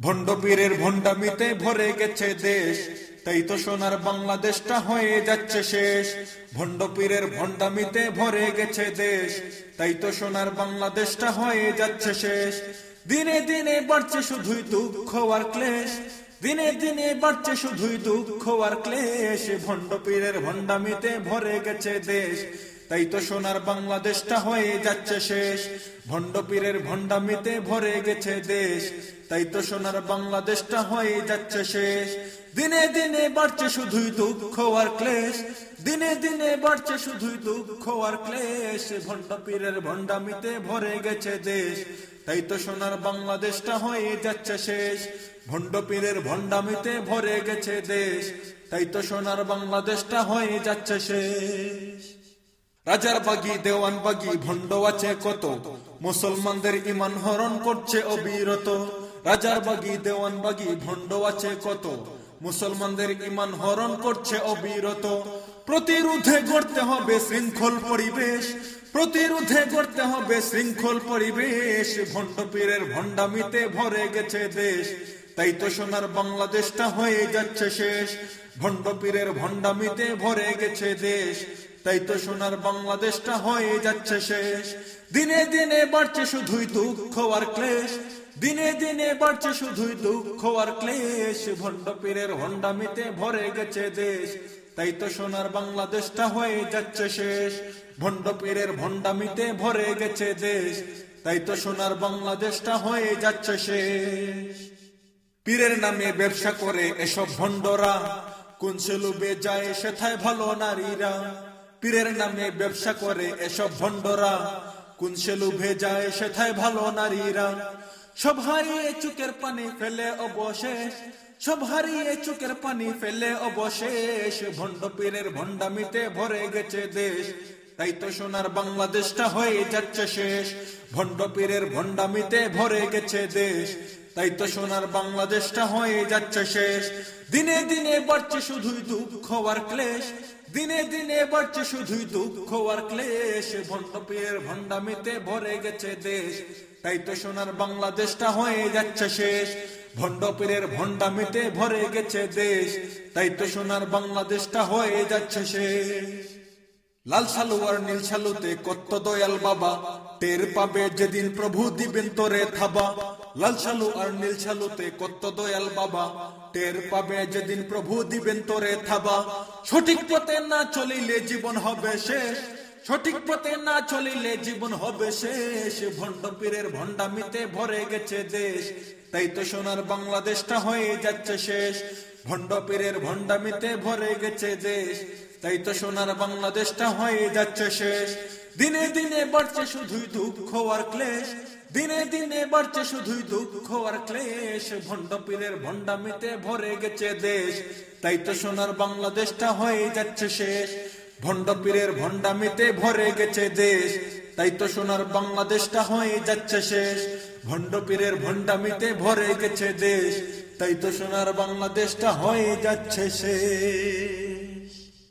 ভণ্ডপীরের ভণ্ডামিতে ভরে গেছে দেশ। তাই তো সোনার বাংলাদেশটা হয়ে যাচ্ছে শেষ। ভণ্ডপীরের ভণ্ডামিতে ভরে গেছে দেশ। তাই তো সোনার বাংলাদেশটা হয়ে যাচ্ছে শেষ। দিনে দিনে বাড়ছে শুধুই দুঃখ আর ক্লেশ। দিনে দিনে বাড়ছে শুধুই দুঃখ আর ক্লেশ। ভণ্ডপীরের ভণ্ডামিতে ভরে গেছে দেশ। তাই তো সোনার বাংলাদেশটা হয়ে যাচ্ছে শেষ। ভণ্ডপীরের ভণ্ডামিতে ভরে গেছে দেশ। তাই তো সোনার বাংলাদেশটা হয়ে যাচ্ছে শেষ। দিনে দিনে বাড়ছে শুধুই দুঃখ আর ক্লেশ। দিনে দিনে বাড়ছে শুধুই দুঃখ আর ক্লেশ। ভণ্ডপীরের ভণ্ডামিতে ভরে গেছে দেশ। তাই তো সোনার বাংলাদেশটা হয়ে যাচ্ছে শেষ। ভণ্ডপীরের ভণ্ডামিতে ভরে গেছে দেশ। তাই তো সোনার বাংলাদেশটা হয়ে যাচ্ছে শেষ। রাজার বাগি, দেওয়ান বাগি, ভণ্ড আছে কত? মুসলমানদের ইমান হরণ করছে অবিরত। রাজার বাগি, দেওয়ান বাগি, ভণ্ড আছে কত? মুসলমানদের ইমান হরণ করছে অবিরত। প্রতিরোধে গড়তে হবে শৃঙ্খল পরিবেশ। প্রতিরোধে গড়তে হবে শৃঙ্খল পরিবেশ। ভণ্ড পীরের ভণ্ডামিতে ভরে গেছে দেশ। তাই তো সোনার বাংলাদেশটা হয়ে যাচ্ছে শেষ। ভণ্ড পীরের ভণ্ডামিতে ভরে গেছে দেশ। তাই তো সোনার বাংলাদেশটা হয়ে যাচ্ছে শেষ। দিনে দিনে বাড়ছে শুধুই দুঃখ আর ক্লেশ। দিনে দিনে বাড়ছে শুধুই দুঃখ আর ক্লেশ। ভণ্ড পীরের ভণ্ডামিতে ভরে গেছে দেশ। তাই তো সোনার বাংলাদেশটা হয়ে যাচ্ছে শেষ। ভণ্ড পীরের ভণ্ডামিতে ভরে গেছে দেশ। তাই তো সোনার বাংলাদেশটা হয়ে যাচ্ছে শেষ। পীরের নামে ব্যবসা করে এসব ভণ্ডরা। কোন সেলুবে যায়, সেথায় ভালো নারীরা। পীরের নামে ব্যবসা করে এসব ভণ্ডরা। কোন সেলুভে যায়, সেথায় ভালো নারীরা। সব হারিয়ে চুকের পানি ফেলে অবশেষ। সব হারিয়ে চুকের পানি ফেলে অবশেষ। ভণ্ড পীরের ভণ্ডামিতে ভরে গেছে দেশ। তাই তো সোনার বাংলাদেশটা হয়ে যাচ্ছে শেষ। ভণ্ড পীরের ভণ্ডামিতে ভরে গেছে দেশ। তাই তো সোনার বাংলাদেশটা হয়ে যাচ্ছে শেষ। দিনে দিনে বাড়ছে শুধুই দুঃখ আর ক্লেশ। দিনে দিনে বাড়ছে শুধুই দুঃখ আর ক্লেশ। ভণ্ডপের ভণ্ডামিতে ভরে গেছে দেশ। তাই তো সোনার বাংলাদেশটা হয়ে যাচ্ছে শেষ। ভণ্ড পীরের ভণ্ডামিতে ভরে গেছে দেশ। তাই তো সোনার বাংলাদেশটা হয়ে যাচ্ছে শেষ। লাল সালু আর নীল সালুতে কত দয়াল বাবা। টের পাবে যেদিন প্রভু দিবেন তোরে থাবা। লাল সালু আর নীল সালুতে কত দয়াল বাবা। টের পাবে যেদিন প্রভু দিবেন তোরে থাবা। সঠিক পথে না চলিলে জীবন হবে শেষ। সঠিক পথে না চলিলে জীবন হবে শেষ। ভণ্ড পীরের ভণ্ডামিতে ভরে গেছে দেশ। তাই তো সোনার বাংলাদেশটা হয়ে যাচ্ছে শেষ। ভণ্ড পীরের ভণ্ডামিতে ভরে গেছে দেশ। তাই তো সোনার বাংলাদেশটা হয়ে যাচ্ছে শেষ। দিনে দিনে বাড়ছে শুধুই দুঃখ আর ক্লেশ। দিনে দিনে বাড়ছে শুধুই দুঃখ আর ক্লেশ। ভণ্ড পীরের ভণ্ডামিতে ভরে গেছে দেশ। তাই তো সোনার বাংলাদেশটা হয়ে যাচ্ছে শেষ। ভণ্ড পীরের ভণ্ডামিতে ভরে গেছে দেশ। তাই তো সোনার বাংলাদেশটা হয়ে যাচ্ছে শেষ। ভণ্ড পীরের ভণ্ডামিতে ভরে গেছে দেশ। তাই তো সোনার বাংলাদেশটা হয়ে যাচ্ছে শেষ।